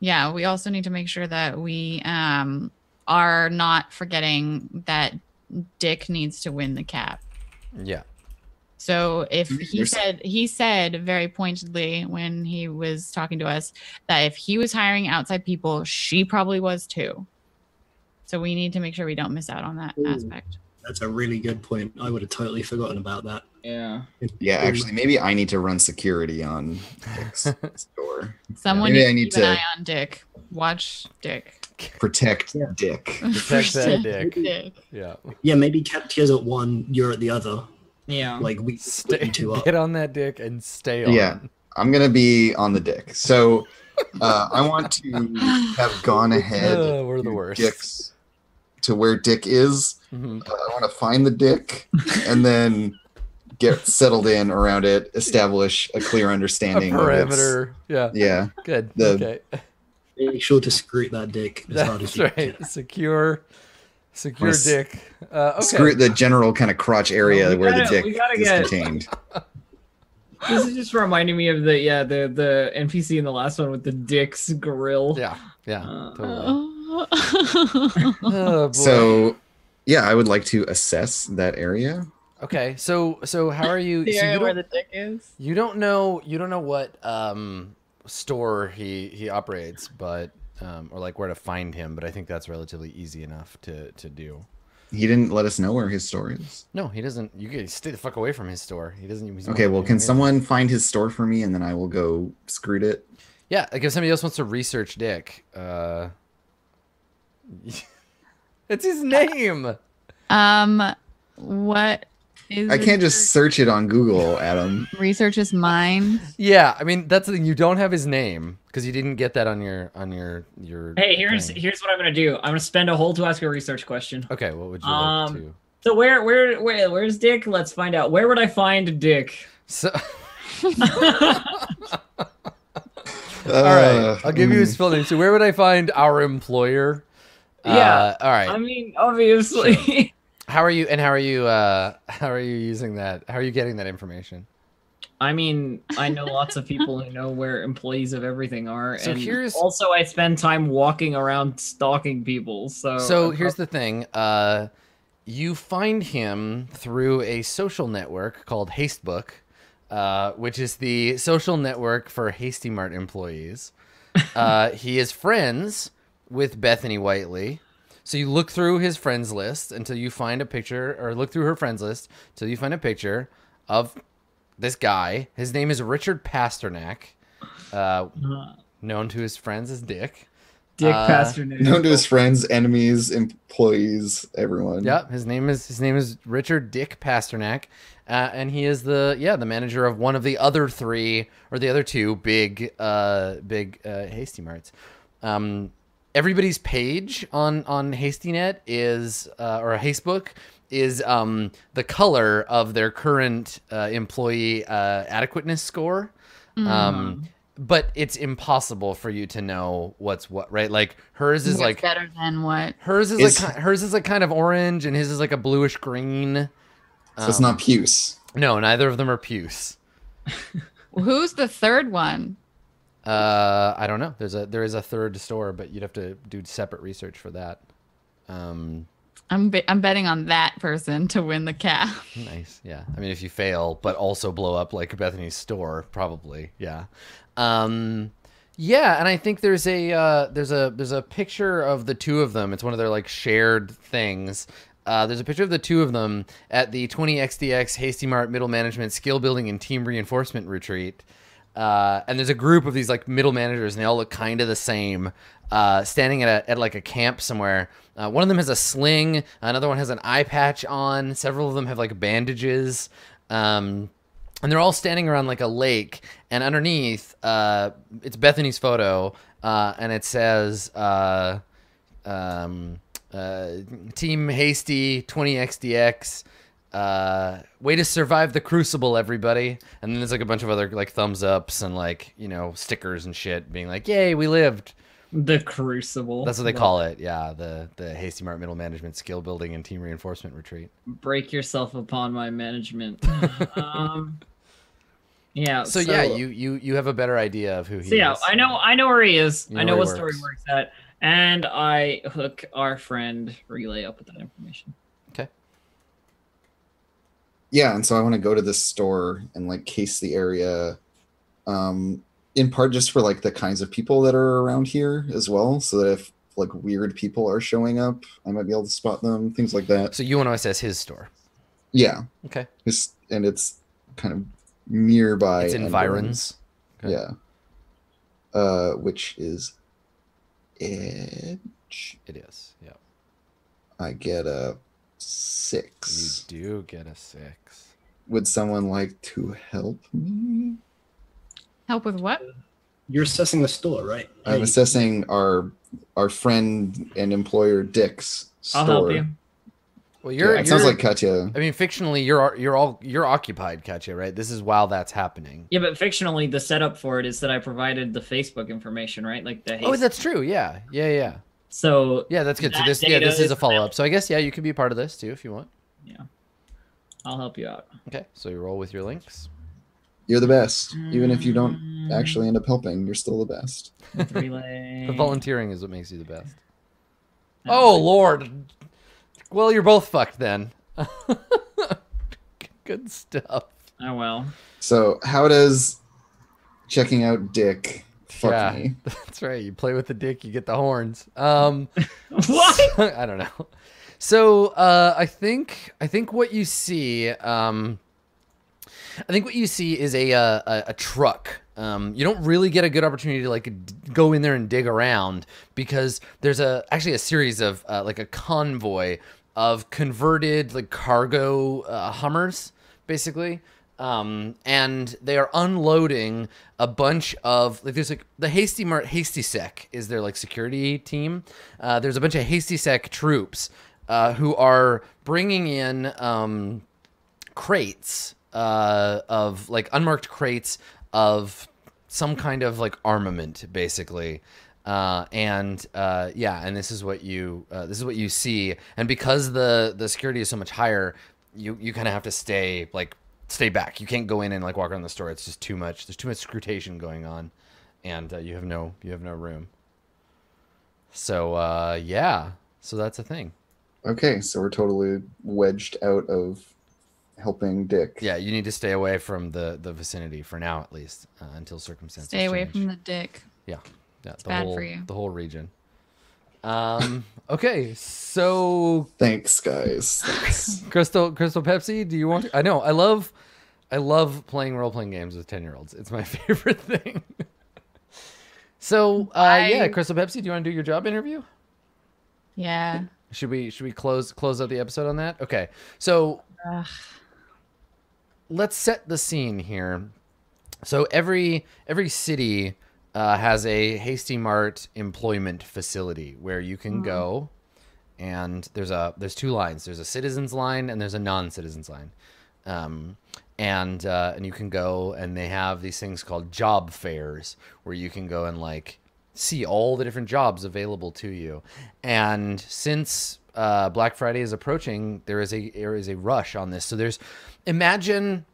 Yeah, we also need to make sure that we um are not forgetting that Dick needs to win the cap. Yeah. So if he There's- said he said very pointedly when he was talking to us that if he was hiring outside people, she probably was too. So we need to make sure we don't miss out on that Ooh. aspect. That's a really good point. I would have totally forgotten about that. Yeah. Yeah, actually, maybe I need to run security on Dick's store. Someone Maybe needs I to need keep an to- eye on Dick. Watch Dick. Protect Yeah. Dick. Protect that dick. Dick. Yeah. Yeah, maybe Katya's at one, you're at the other. Yeah. Like we split Stay, you two up. get on that dick and stay on. Yeah. I'm gonna be on the Dick. So uh, I want to have gone ahead. Uh, we're the worst. Dick's to where Dick is. Mhm. Uh, I want to find the Dick and then get settled in around it, establish a clear A understanding. of its- parameter. Yeah. Yeah. Good. The- okay. Make sure to screw that dick as hard as you right. can. Secure. Secure Wanna s- dick. Uh, okay. Screw the general kind of crotch area Well, we where gotta- the Dick is get- contained. This is just reminding me of the yeah the the NPC in the last one with the Dick's grill. Yeah. Yeah. Uh, totally. Oh. Oh, boy. So, yeah, I would like to assess that area. okay. So so how are you? the so you area where don't, the dick is. you don't know you don't know what um store he he operates, but um or like where to find him. But I think that's relatively easy enough to to do. He didn't let us know where his store is. No, he doesn't. You can stay the fuck away from his store. He doesn't. he's Okay, well, can here. someone find his store for me and then I will go screwed it? Yeah, like if somebody else wants to research Dick, uh, it's his name. Um, what is? I can't just search it on Google, Adam. research is mine. Yeah, I mean that's the thing. You don't have his name because you didn't get that on your on your your. Hey, here's thing. here's what I'm gonna do. I'm gonna spend a whole to ask a research question. Okay, what would you Um, like to? So where where where where's Dick? Let's find out. Where would I find Dick? So, All all right, I'll give you his full name. So where would I find our employer? Yeah, Uh, all right. I mean, obviously. How are you? And how are you? Uh, how are you using that? How are you getting that information? I mean, I know lots of people who know where employees of everything are, So and here's- also I spend time walking around stalking people. So So here's the thing. Uh, you find him through a social network called Hastebook, uh, which is the social network for Hasty Mart employees. Uh, he is friends with Bethany Whiteley. So you look through his friends list until you find a picture, or look through her friends list until you find a picture of this guy. His name is Richard Pasternak, uh, Uh, known to his friends as Dick. Dick Uh, Pasternak. Known to his friends, enemies, employees, everyone. Yep, his name is his name is Richard Dick Pasternak, uh, and he is the yeah the manager of one of the other three or the other two big uh big uh, Hasty Marts. Um, everybody's page on on HastyNet is uh, or Hastebook is um the color of their current uh, employee uh, adequateness score. Um, but it's impossible for you to know what's what, right? Like hers is What's like better than what? Hers is, Is- like hers is like kind of orange, and his is like a bluish green. So it's Um, not puce. No, neither of them are puce. Who's the third one? Uh, I don't know. There's a there is a third store, but you'd have to do separate research for that. Um, I'm be- I'm betting on that person to win the cat. nice. Yeah. I mean, if you fail, but also blow up like Bethany's store, probably. Yeah. Um, yeah, and I think there's a uh, there's a there's a picture of the two of them. It's one of their like shared things. Uh, there's a picture of the two of them at the 20xdx Hasty Mart Middle Management Skill Building and Team Reinforcement Retreat. Uh, and there's a group of these like middle managers, and they all look kind of the same, uh, standing at a, at like a camp somewhere. Uh, one of them has a sling, another one has an eye patch on. Several of them have like bandages. Um, and they're all standing around like a lake and underneath uh it's bethany's photo uh and it says uh um team hasty 20xdx uh way to survive the crucible everybody and then there's like a bunch of other like thumbs ups and like you know stickers and shit being like yay we lived The Crucible. that's what they call it yeah the the hasty mart middle management skill building and team reinforcement retreat Break yourself upon my management. um, yeah. so, yeah you you you have a better idea of who he So yeah, is I know I know where he is. You I know know what he store he works. works at, and I hook our friend Relay up with that information. Yeah, and so I want to go to this store and like case the area, um, in part just for like the kinds of people that are around here as well, so that if like weird people are showing up, I might be able to spot them, things like that. So you want to assess his store. Yeah, Okay. it's, and it's kind of nearby. It's environs. Okay. Yeah. Uh, which is edge. It is. Yeah. I get a You do get a six. Would someone like to help me? Help with what? You're assessing the store, right? I'm Hey, assessing our our friend and employer Dick's store. I'll help you. Well, you're. it sounds you're- like Katya. I mean, fictionally, you're you're all you're occupied, Katya, right? This is while that's happening. Yeah, but fictionally, the setup for it is that I provided the Facebook information, right? Like the Oh, haste. that's true. Yeah, yeah, yeah, so yeah. That's good. So this, yeah, this is is a follow up. So I guess yeah, you could be a part of this too if you want. yeah, I'll help you out. Okay, so you roll with your links. You're the best. Even if you don't Mm, actually end up helping, you're still the best. relay. The volunteering is what makes you the best. Oh Lord. Well, you're both fucked then. Good stuff. Oh well. So how does checking out Dick fuck Yeah. me? That's right. You play with the dick, you get the horns. Um. what? I don't know. So uh, I think I think what you see, um, I think what you see is a uh, a, a truck. Um, you don't really get a good opportunity to like d- go in there and dig around because there's a actually a series of uh, like a convoy of converted like cargo uh, Hummers, basically. Um, and they are unloading a bunch of like there's like the Hasty Mart Hasty Sec is their like security team. Uh, there's a bunch of Hasty Sec troops uh, who are bringing in um, crates uh, of like unmarked crates of some kind of like armament, basically. Uh, and uh, yeah, and this is what you uh, this is what you see. And because the the security is so much higher, you you kind of have to stay like stay back. You can't go in and like walk around the store. It's just too much. There's too much scrutation going on, and uh, you have no you have no room. So uh, yeah, so that's a thing. Okay, so we're totally wedged out of helping Dick. Yeah, you need to stay away from the the vicinity for now, at least, uh, until circumstances. Stay away change. from the dick. yeah, yeah, the bad whole for you. the whole region. Um. Okay, so Thanks, guys. Thanks. Crystal Crystal Pepsi, do you want? To, I know I love I love playing role playing games with ten year olds. It's my favorite thing. so uh, yeah, Crystal Pepsi, do you want to do your job interview? Yeah. Should we should we close close out the episode on that? Okay, so Ugh. let's set the scene here. So every every city uh, has a Hasty Mart employment facility where you can go, and there's a there's two lines. There's a citizens line and there's a non-citizens line, um, and uh, and you can go and they have these things called job fairs where you can go and like see all the different jobs available to you. And since uh, Black Friday is approaching, there is a there is a rush on this. So there's imagine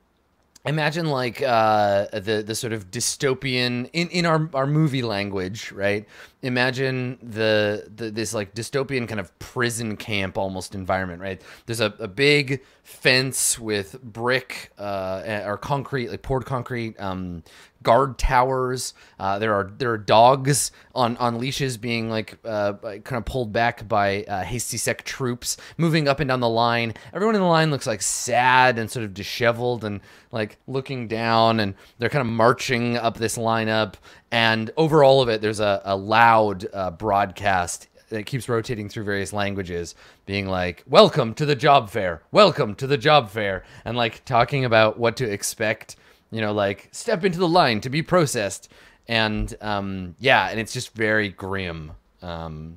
imagine like uh, the the sort of dystopian in, in our, our movie language, right? Imagine the, the this like dystopian kind of prison camp almost environment, right? There's a, a big fence with brick uh, or concrete, like poured concrete, um, guard towers. Uh, there are there are dogs on on leashes being like uh, kind of pulled back by uh, hasty sec troops moving up and down the line. Everyone in the line looks like sad and sort of disheveled and like looking down, and they're kind of marching up this lineup. And over all of it, there's a, a loud uh, broadcast that keeps rotating through various languages, being like, "Welcome to the job fair. Welcome to the job fair," and like talking about what to expect. You know, like step into the line to be processed, and um, yeah, and it's just very grim. Um,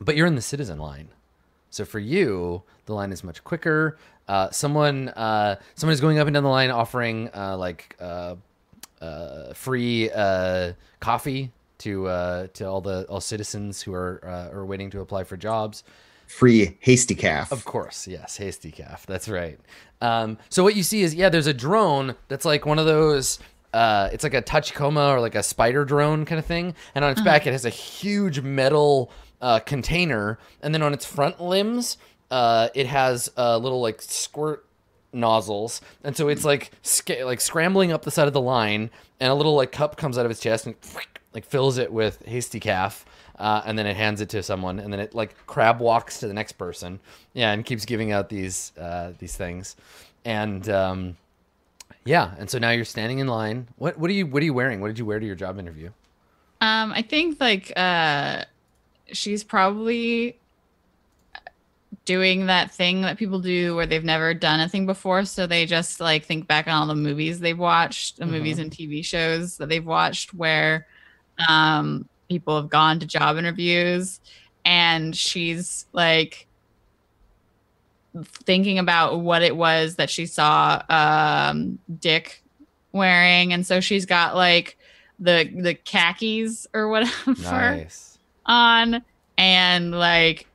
but you're in the citizen line, so for you, the line is much quicker. Uh, someone, uh, someone is going up and down the line offering uh, like uh, uh, free uh, coffee to to all the all citizens who are are waiting to apply for jobs. Free hasty calf. Of course, yes, hasty calf. That's right. Um, so what you see is yeah, there's a drone that's like one of those. Uh, it's like a Tachikoma or like a spider drone kind of thing, and on its back it has a huge metal uh, container, and then on its front limbs, uh, it has a little like squirt nozzles, and so it's like like scrambling up the side of the line, and a little like cup comes out of its chest and like fills it with hasty calf. Uh, and then it hands it to someone, and then it like crab walks to the next person, yeah, and keeps giving out these uh, these things, and um, yeah, and so now you're standing in line. What what are you what are you wearing? What did you wear to your job interview? Um, I think like uh, she's probably doing that thing that people do where they've never done a thing before, so they just like think back on all the movies they've watched, the movies and TV shows that they've watched where um people have gone to job interviews and she's like thinking about what it was that she saw um Dick wearing and so she's got like the the khakis or whatever Nice. on and like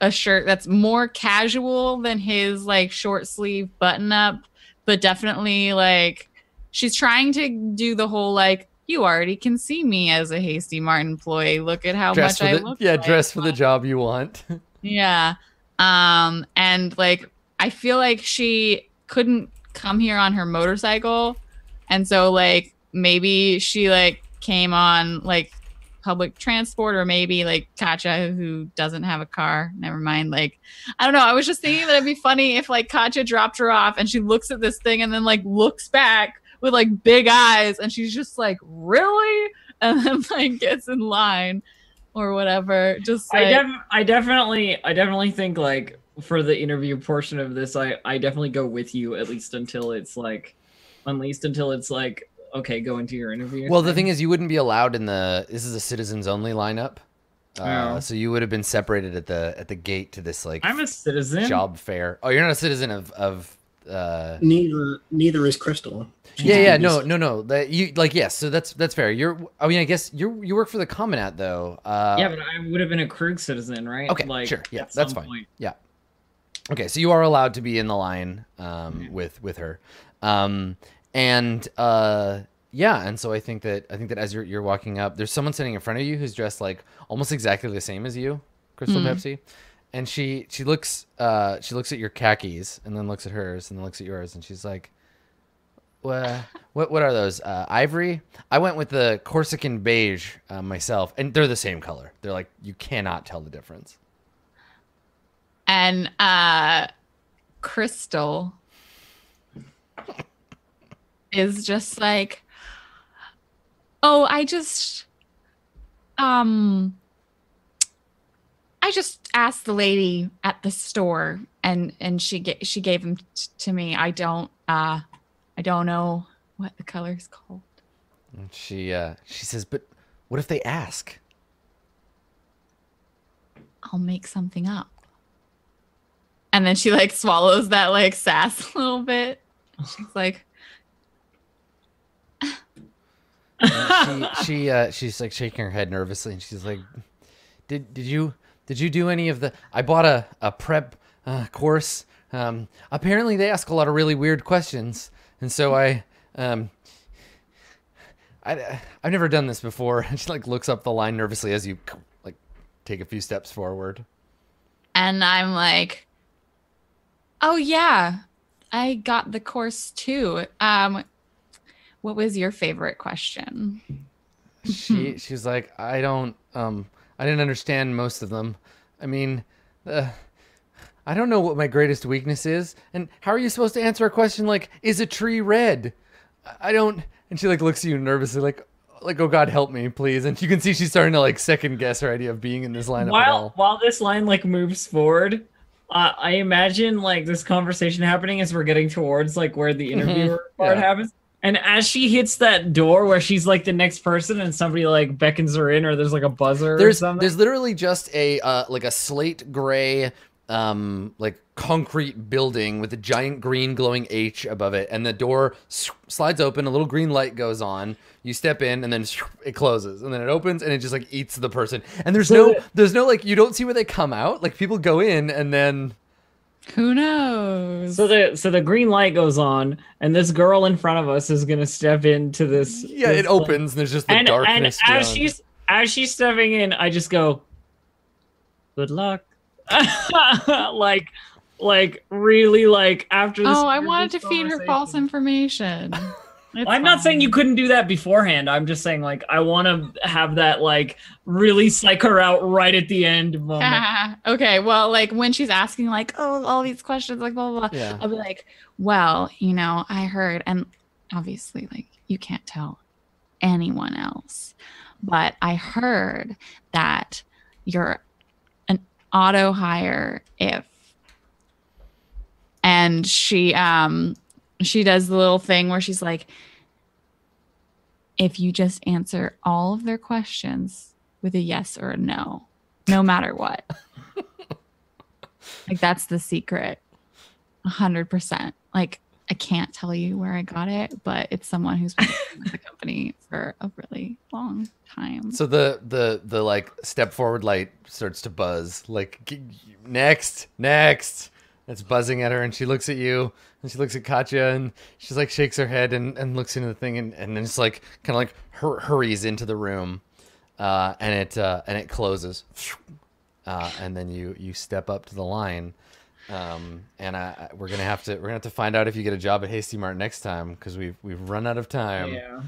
a shirt that's more casual than his like short sleeve button up but definitely like she's trying to do the whole like you already can see me as a hasty mart employee look at how Dress much i the look yeah, like. dress for the job you want. Yeah. Um and like I feel like she couldn't come here on her motorcycle and so like maybe she like came on like public transport or maybe like Katya who doesn't have a car. Never mind like I don't know. I was just thinking that it'd be funny if like Katya dropped her off and she looks at this thing and then like looks back with like big eyes and she's just like really and then like gets in line or whatever. Just like I def- I definitely I definitely think like for the interview portion of this, I I definitely go with you at least until it's like, at least until it's like okay, go into your interview. Well, the thing is, you wouldn't be allowed in the. This is a citizens only lineup, uh, Oh. so you would have been separated at the at the gate to this like I'm a citizen. job fair. Oh, you're not a citizen of of. Uh, Neither neither is Crystal. She's yeah, yeah, no, no, no. That you like, yes. So that's that's fair. You're. I mean, I guess you you work for the Commandant though. Uh, yeah, but I would have been a Krug citizen, right? Okay, like, sure, yeah, that's fine. point. Okay, so you are allowed to be in the line um, with with her, um, and uh, yeah, and so I think that I think that as you're you're walking up, there's someone sitting in front of you who's dressed like almost exactly the same as you, Crystal Hmm. Pepsi, and she she looks uh, she looks at your khakis and then looks at hers and then looks at yours and she's like, what what what are those uh, ivory? I went with the Corsican beige uh, myself, and they're the same color. They're like you cannot tell the difference. and uh crystal is just like oh i just um i just asked the lady at the store and and she ga- she gave them t- to me. I don't uh i don't know what the color is called. And she uh, she says, but what if they ask? i'll make something up. And then she like swallows that like sass a little bit. She's like she she uh, she's like shaking her head nervously, and she's like, "Did did you did you do any of the? I bought a a prep uh, course. Um, apparently they ask a lot of really weird questions, and so I um." I, I've never done this before. And she like looks up the line nervously as you like take a few steps forward. And I'm like, oh yeah, I got the course too. Um, what was your favorite question? she she's like i don't um i didn't understand most of them. I mean uh, i don't know what my greatest weakness is. And how are you supposed to answer a question like is a tree red? I don't and she like looks at you nervously like like oh god help me please. And you can see she's starting to like second guess her idea of being in this lineup while while this line like moves forward uh, i imagine like this conversation happening as we're getting towards like where the interviewer part Yeah. happens and as she hits that door where she's like the next person and somebody like beckons her in or there's like a buzzer or there's something. there's literally just a uh, like a slate gray um like concrete building with a giant green glowing H above it. And the door slides open a little green light goes on. You step in and then it closes. And then it opens and it just like eats the person. And there's no there's no like you don't see where they come out. Like people go in and then Who knows? so the so the green light goes on and this girl in front of us is gonna step into this yeah this it opens and there's just the and, and darkness as beyond. she's as she's stepping in i just go good luck like like really like after. This, Oh, I wanted to feed her false information. It's I'm not saying you couldn't do that beforehand. I'm just saying like I want to have that like really psych her out right at the end moment. okay, well, like when she's asking, like, oh, all these questions, like, blah, blah, blah, Yeah. I'll be like, well, you know, I heard, and obviously, like, you can't tell anyone else, but I heard that you're an auto hire if, and she, um, she does the little thing where she's like, if you just answer all of their questions with a yes or a no, no matter what. like that's the secret. A hundred percent. Like I can't tell you where I got it, but it's someone who's been with the company for a really long time. So the the the like step forward light starts to buzz. Like next, next. It's buzzing at her, and she looks at you, and she looks at Katya, and she's like shakes her head and, and looks into the thing, and, and then it's like kind of like hur- hurries into the room, uh, and it uh, and it closes, uh, and then you you step up to the line, um, and I, we're gonna have to we're gonna have to find out if you get a job at Hasty Mart next time because we've we've run out of time. yeah.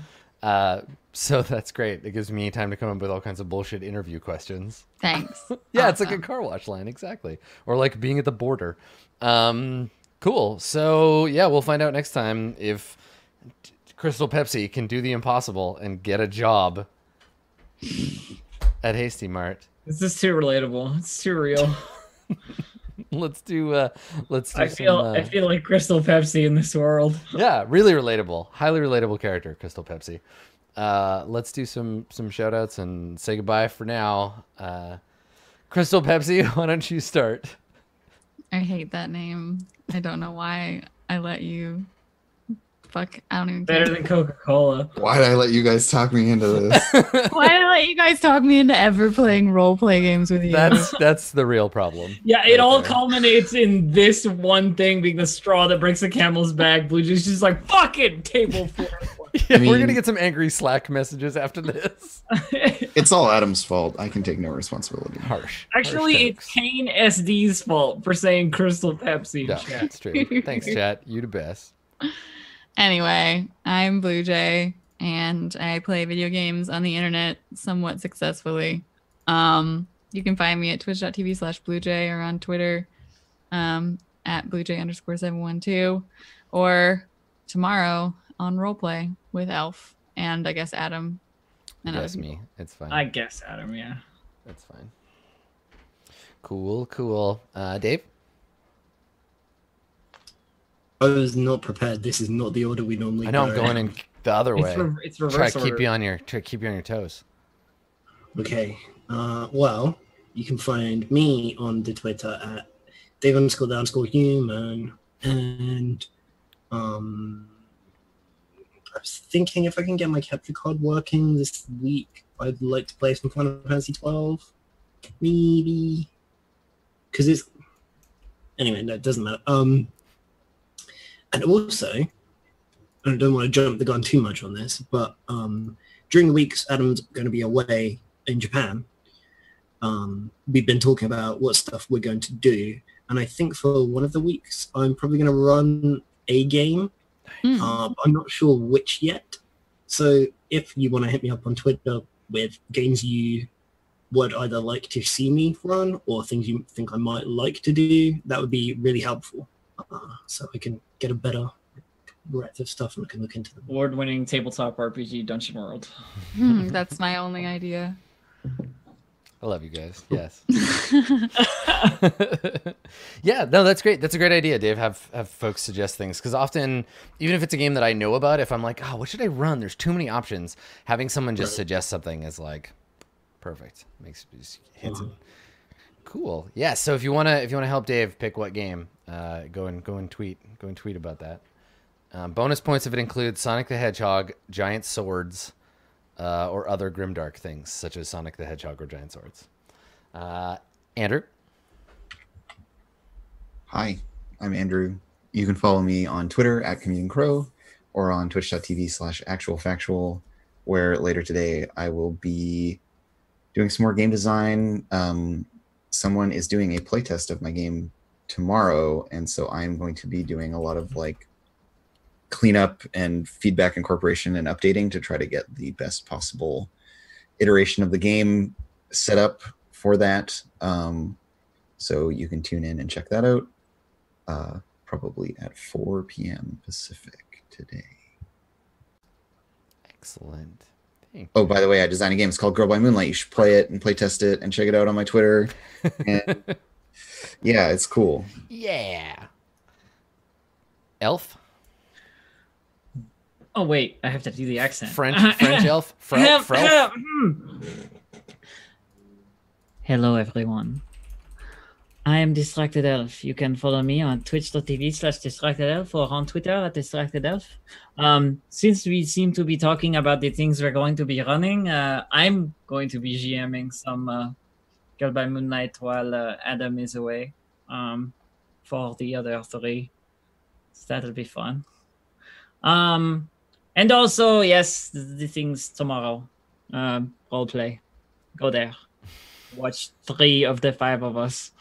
Uh, so that's great. It gives me time to come up with all kinds of bullshit interview questions. Thanks. Yeah, it's like a car wash line, exactly. Or like being at the border. Um, cool. So yeah, we'll find out next time if Crystal Pepsi can do the impossible and get a job at Hasty Mart. This is too relatable. It's too real. Let's do. Uh, let's do I some, feel uh, I feel like Crystal Pepsi in this world. yeah, really relatable. Highly relatable character, Crystal Pepsi. Uh, let's do some some shout outs and say goodbye for now. Uh, Crystal Pepsi, why don't you start? I hate that name. I don't know why I let you fuck I don't even Better care. than Coca Cola. Why did I let you guys talk me into this? why did I let you guys talk me into ever playing role play games with you? That's that's the real problem. Yeah, it Right all there. culminates in this one thing being the straw that breaks the camel's back. Blue Jay's just like fucking table for Yeah, we're gonna get some angry Slack messages after this. it's all Adam's fault. I can take no responsibility. Harsh. Actually, Harsh it's Kane SD's fault for saying Crystal Pepsi. takes. chat. Yeah, it's true. Thanks, chat. You the best. Anyway, I'm Blue Jay and I play video games on the internet somewhat successfully. Um, you can find me at twitch.tv slash bluejay or on Twitter um, at bluejay underscore 712 or tomorrow on roleplay with Elf and I guess Adam and other That's me. It's fine. I guess Adam, yeah. That's fine. Cool, cool. Uh, Dave. I was not prepared. This is not the order we normally I know go I'm going in the other way. It's, re- it's Try reverse to keep order. you on your try to keep you on your toes. Okay. Uh, well, you can find me on the Twitter at Dave underscore the underscore human. And um, I was thinking if I can get my capture card working this week, I'd like to play some Final Fantasy 12. Maybe. Because it's. Anyway, no, it doesn't matter. Um, and also, I don't want to jump the gun too much on this, but um, during the weeks Adam's going to be away in Japan, um, we've been talking about what stuff we're going to do. And I think for one of the weeks, I'm probably going to run a game. Uh, I'm not sure which yet. So if you want to hit me up on Twitter with games you would either like to see me run or things you think I might like to do, that would be really helpful. Uh, so I can get a better breadth of stuff and I can look into them. Award-winning tabletop RPG Dungeon World. Hmm, that's my only idea. I love you guys. Yes. yeah, no, that's great. That's a great idea, Dave. Have have folks suggest things because often, even if it's a game that I know about, if I'm like, oh, what should I run? There's too many options. Having someone just Right. suggest something is like perfect. Makes it just hits it. Cool. Yeah. So if you wanna if you wanna help Dave pick what game, uh, go and go and tweet go and tweet about that. Um, bonus points if it includes Sonic the Hedgehog, giant swords, uh, or other grimdark things such as Sonic the Hedgehog or giant swords. Uh, Andrew. Hi, I'm Andrew. You can follow me on Twitter at Comedian Crow or on twitch.tv slash actual factual, where later today I will be doing some more game design. Um, someone is doing a playtest of my game tomorrow, and so I'm going to be doing a lot of like cleanup and feedback incorporation and updating to try to get the best possible iteration of the game set up for that. Um, so you can tune in and check that out. Uh, probably at 4 p.m. Pacific today. Excellent. Thank Oh, by the way, I designed a game. It's called Girl by Moonlight. You should play it and play test it and check it out on my Twitter. And yeah, it's cool. Yeah. Elf? Oh wait, I have to do the accent. French French elf? Frel, Frel? Hmm. Hello everyone. I am Distracted Elf. You can follow me on twitch.tv slash distracted elf or on Twitter at distracted elf. Um, since we seem to be talking about the things we're going to be running, uh, I'm going to be GMing some uh, Girl by Moonlight while uh, Adam is away um, for the other three. So that'll be fun. Um, and also, yes, the, things tomorrow. Um, role play. Go there. Watch three of the five of us.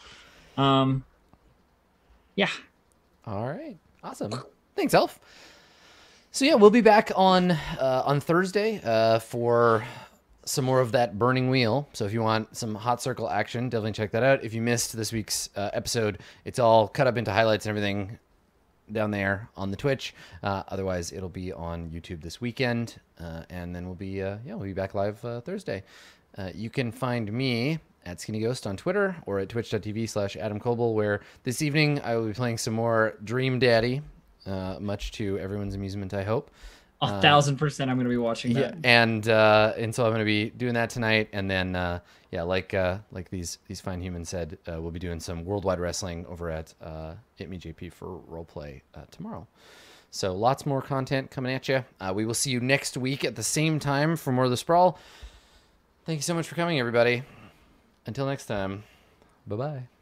Um, yeah. All right. Awesome. Thanks, Elf. So yeah, we'll be back on uh, on Thursday uh, for some more of that burning wheel. So if you want some hot circle action, definitely check that out. If you missed this week's uh, episode, it's all cut up into highlights and everything down there on the Twitch. Uh, otherwise, it'll be on YouTube this weekend, uh, and then we'll be uh, yeah we'll be back live uh, Thursday. Uh, you can find me at Skinny Ghost on Twitter or at twitch.tv slash Adam Koebel, where this evening I will be playing some more Dream Daddy, uh, much to everyone's amusement, I hope. A Uh, thousand percent I'm going to be watching Yeah, that. and uh, and so I'm going to be doing that tonight, and then uh, yeah, like uh, like these these fine humans said, uh, we'll be doing some worldwide wrestling over at uh, Hit Me JP for roleplay uh, tomorrow. So lots more content coming at you. Uh, we will see you next week at the same time for more of the sprawl. Thank you so much for coming, everybody. Until next time, bye bye.